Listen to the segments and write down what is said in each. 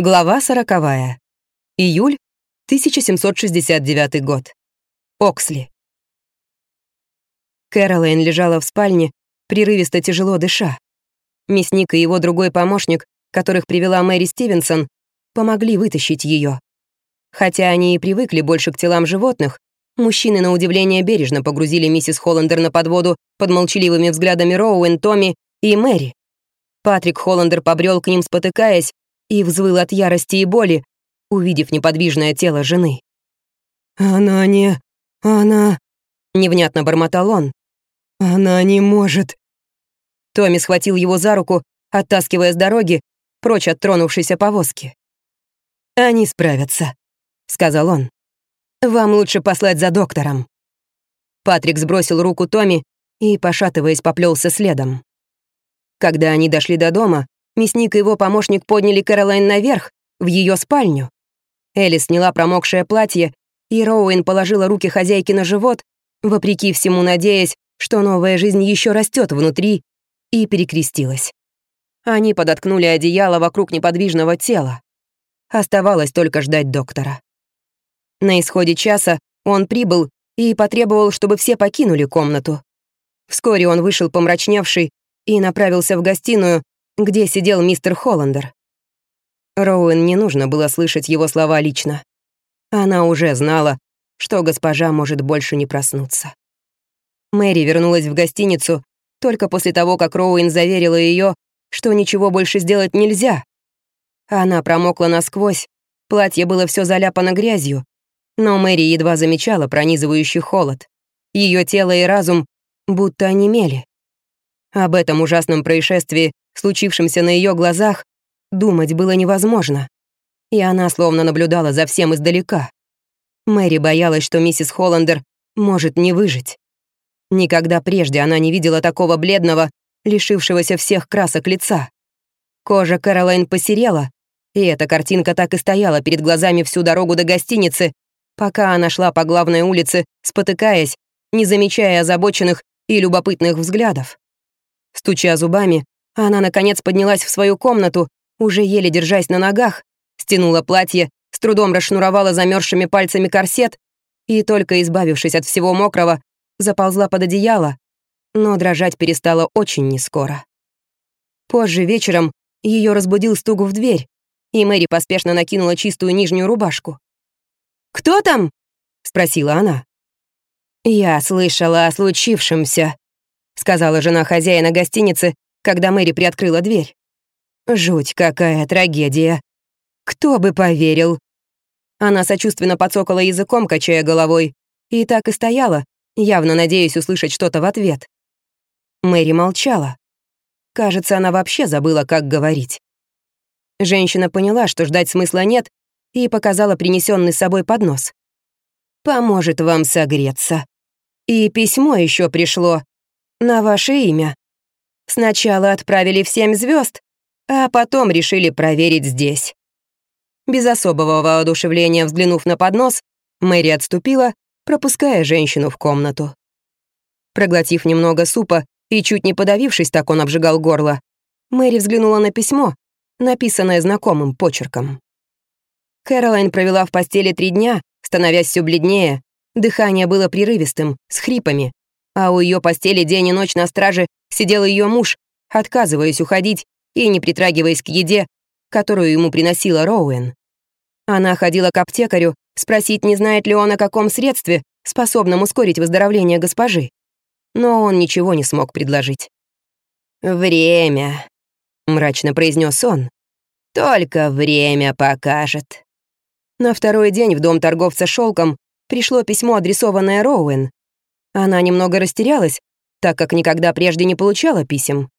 Глава сороковая. Июль 1769 год. Оксли. Кэролайн лежала в спальне, прерывисто тяжело дыша. Мясник и его другой помощник, которых привела Мэри Стивенсон, помогли вытащить ее. Хотя они и привыкли больше к телам животных, мужчины на удивление бережно погрузили миссис Холландер на подводу под молчаливыми взглядами Роуэн, Томми и Мэри. Патрик Холландер побрел к ним, спотыкаясь, и взвыл от ярости и боли, увидев неподвижное тело жены. «Она не... она...» — невнятно бормотал он. «Она не может...» Томми схватил его за руку, оттаскивая с дороги, прочь от тронувшейся повозки. «Они справятся», — сказал он. «Вам лучше послать за доктором». Патрик сбросил руку Томми и, пошатываясь, поплелся следом. Когда они дошли до дома, Мясник и его помощник подняли Кэролайн наверх, в ее спальню. Элли сняла промокшее платье, и Роуэн положила руки хозяйки на живот, вопреки всему надеясь, что новая жизнь еще растет внутри, и перекрестилась. Они подоткнули одеяло вокруг неподвижного тела. Оставалось только ждать доктора. На исходе часа он прибыл и потребовал, чтобы все покинули комнату. Вскоре он вышел помрачневший и направился в гостиную, где сидел мистер Холландер. Роуэн не нужно было слышать его слова лично. Она уже знала, что госпожа может больше не проснуться. Мэри вернулась в гостиницу только после того, как Роуэн заверила ее, что ничего больше сделать нельзя. Она промокла насквозь, платье было все заляпано грязью, но Мэри едва замечала пронизывающий холод. Ее тело и разум будто онемели. Об этом ужасном происшествии случившемся на ее глазах, думать было невозможно. И она словно наблюдала за всем издалека. Мэри боялась, что миссис Холландер может не выжить. Никогда прежде она не видела такого бледного, лишившегося всех красок лица. Кожа Кэролайн посерела, и эта картинка так и стояла перед глазами всю дорогу до гостиницы, пока она шла по главной улице, спотыкаясь, не замечая озабоченных и любопытных взглядов. Стуча зубами, она, наконец, поднялась в свою комнату, уже еле держась на ногах, стянула платье, с трудом расшнуровала замерзшими пальцами корсет и, только избавившись от всего мокрого, заползла под одеяло, но дрожать перестала очень нескоро. Позже вечером ее разбудил стук в дверь, и Мэри поспешно накинула чистую нижнюю рубашку. «Кто там?» — спросила она. «Я слышала о случившемся», — сказала жена хозяина гостиницы, когда Мэри приоткрыла дверь. Жуть какая трагедия. Кто бы поверил? Она сочувственно подсокала языком, качая головой, и так и стояла, явно надеясь услышать что-то в ответ. Мэри молчала. Кажется, она вообще забыла, как говорить. Женщина поняла, что ждать смысла нет, и показала принесенный с собой поднос. «Поможет вам согреться. И письмо еще пришло. На ваше имя. Сначала отправили в семь звезд, а потом решили проверить здесь. Без особого воодушевления взглянув на поднос, Мэри отступила, пропуская женщину в комнату. Проглотив немного супа и чуть не подавившись, так он обжигал горло, Мэри взглянула на письмо, написанное знакомым почерком. Кэролайн провела в постели три дня, становясь все бледнее, дыхание было прерывистым, с хрипами, а у ее постели день и ночь на страже сидел ее муж, отказываясь уходить и не притрагиваясь к еде, которую ему приносила Роуэн. Она ходила к аптекарю спросить, не знает ли он о каком средстве, способном ускорить выздоровление госпожи. Но он ничего не смог предложить. «Время», — мрачно произнес он. «Только время покажет». На второй день в дом торговца шелком пришло письмо, адресованное Роуэн. Она немного растерялась, так как никогда прежде не получала писем.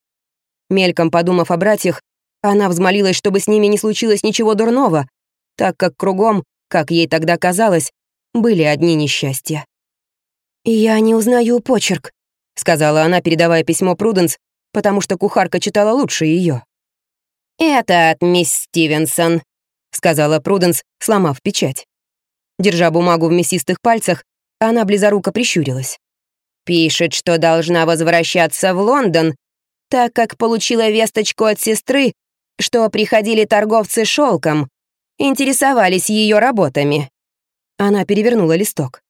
Мельком подумав о братьях, она взмолилась, чтобы с ними не случилось ничего дурного, так как кругом, как ей тогда казалось, были одни несчастья. «Я не узнаю почерк», — сказала она, передавая письмо Пруденс, потому что кухарка читала лучше ее. «Это от мисс Стивенсон», — сказала Пруденс, сломав печать. Держа бумагу в мясистых пальцах, она близоруко прищурилась. Пишет, что должна возвращаться в Лондон, так как получила весточку от сестры, что приходили торговцы шелком, интересовались ее работами. Она перевернула листок.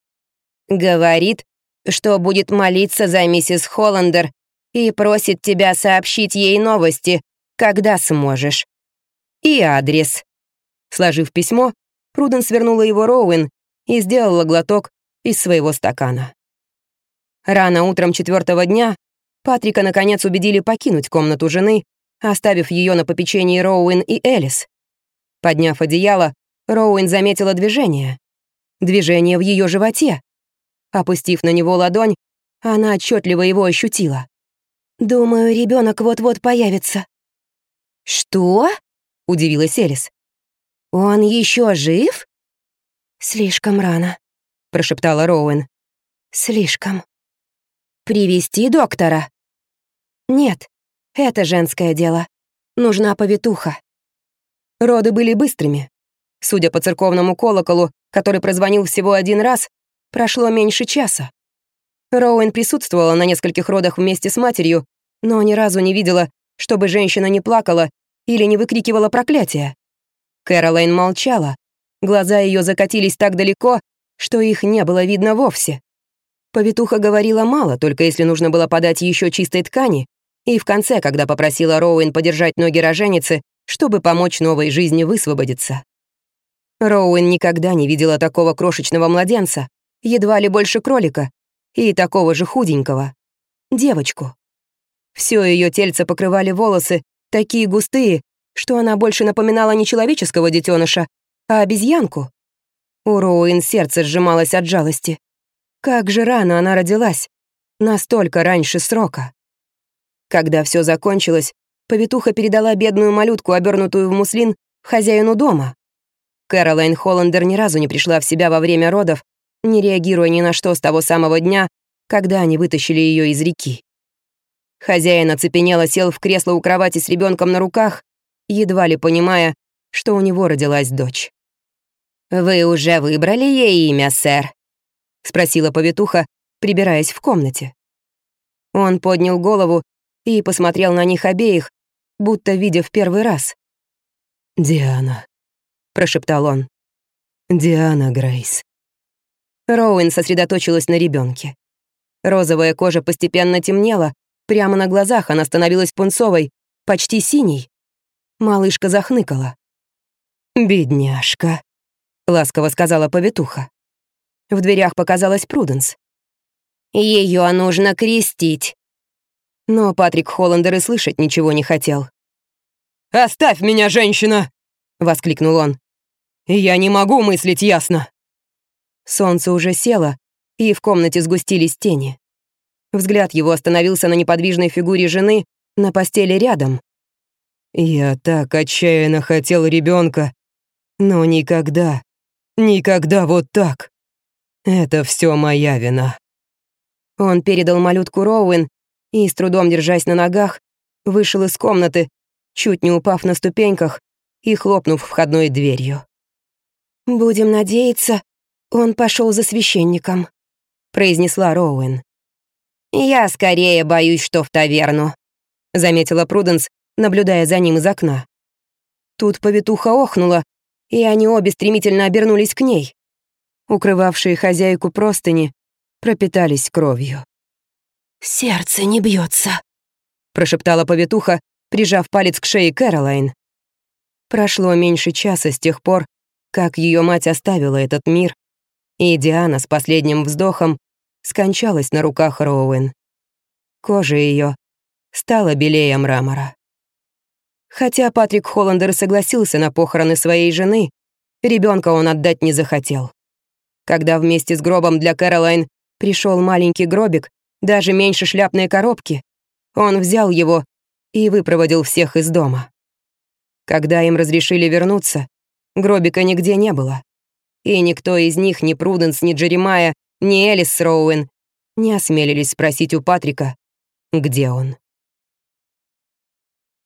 Говорит, что будет молиться за миссис Холландер и просит тебя сообщить ей новости, когда сможешь. И адрес. Сложив письмо, Пруден свернула его Роуэн и сделала глоток из своего стакана. Рано утром четвертого дня Патрика наконец убедили покинуть комнату жены, оставив ее на попечении Роуэн и Элис. Подняв одеяло, Роуэн заметила движение. Движение в ее животе. Опустив на него ладонь, она отчетливо его ощутила. «Думаю, ребенок вот-вот появится». «Что?» — удивилась Элис. «Он еще жив?» «Слишком рано», — прошептала Роуэн. «Слишком». «Привести доктора?» «Нет, это женское дело. Нужна повитуха». Роды были быстрыми. Судя по церковному колоколу, который прозвонил всего один раз, прошло меньше часа. Роуэн присутствовала на нескольких родах вместе с матерью, но ни разу не видела, чтобы женщина не плакала или не выкрикивала проклятия. Кэролайн молчала, глаза ее закатились так далеко, что их не было видно вовсе. Повитуха говорила мало, только если нужно было подать еще чистой ткани, и в конце, когда попросила Роуэн подержать ноги роженицы, чтобы помочь новой жизни высвободиться. Роуэн никогда не видела такого крошечного младенца, едва ли больше кролика, и такого же худенького. Девочку. Все ее тельце покрывали волосы, такие густые, что она больше напоминала не человеческого детеныша, а обезьянку. У Роуэн сердце сжималось от жалости. Как же рано она родилась. Настолько раньше срока. Когда все закончилось, повитуха передала бедную малютку, обернутую в муслин, хозяину дома. Кэролайн Холландер ни разу не пришла в себя во время родов, не реагируя ни на что с того самого дня, когда они вытащили ее из реки. Хозяин оцепенело сел в кресло у кровати с ребенком на руках, едва ли понимая, что у него родилась дочь. «Вы уже выбрали ей имя, сэр?» — спросила повитуха, прибираясь в комнате. Он поднял голову и посмотрел на них обеих, будто видя в первый раз. «Диана», — прошептал он. «Диана Грейс». Роуэн сосредоточилась на ребенке. Розовая кожа постепенно темнела, прямо на глазах она становилась пунцовой, почти синей. Малышка захныкала. «Бедняжка», — ласково сказала повитуха. В дверях показалась Пруденс. Ее нужно крестить». Но Патрик Холландер и слышать ничего не хотел. «Оставь меня, женщина!» — воскликнул он. «Я не могу мыслить ясно!» Солнце уже село, и в комнате сгустились тени. Взгляд его остановился на неподвижной фигуре жены на постели рядом. «Я так отчаянно хотел ребенка, но никогда, никогда вот так. Это все моя вина». Он передал малютку Роуэн и, с трудом держась на ногах, вышел из комнаты, чуть не упав на ступеньках и хлопнув входной дверью. «Будем надеяться, он пошел за священником», — произнесла Роуэн. «Я скорее боюсь, что в таверну», — заметила Пруденс, наблюдая за ним из окна. Тут повитуха охнула, и они обе стремительно обернулись к ней. Укрывавшие хозяйку простыни пропитались кровью. «Сердце не бьется, прошептала повитуха, прижав палец к шее Кэролайн. Прошло меньше часа с тех пор, как ее мать оставила этот мир, и Диана с последним вздохом скончалась на руках Роуэн. Кожа ее стала белее мрамора. Хотя Патрик Холландер согласился на похороны своей жены, ребенка он отдать не захотел. Когда вместе с гробом для Кэролайн пришел маленький гробик, даже меньше шляпной коробки, он взял его и выпроводил всех из дома. Когда им разрешили вернуться, гробика нигде не было. И никто из них, ни Пруденс, ни Джеремая, ни Элис Роуэн, не осмелились спросить у Патрика, где он.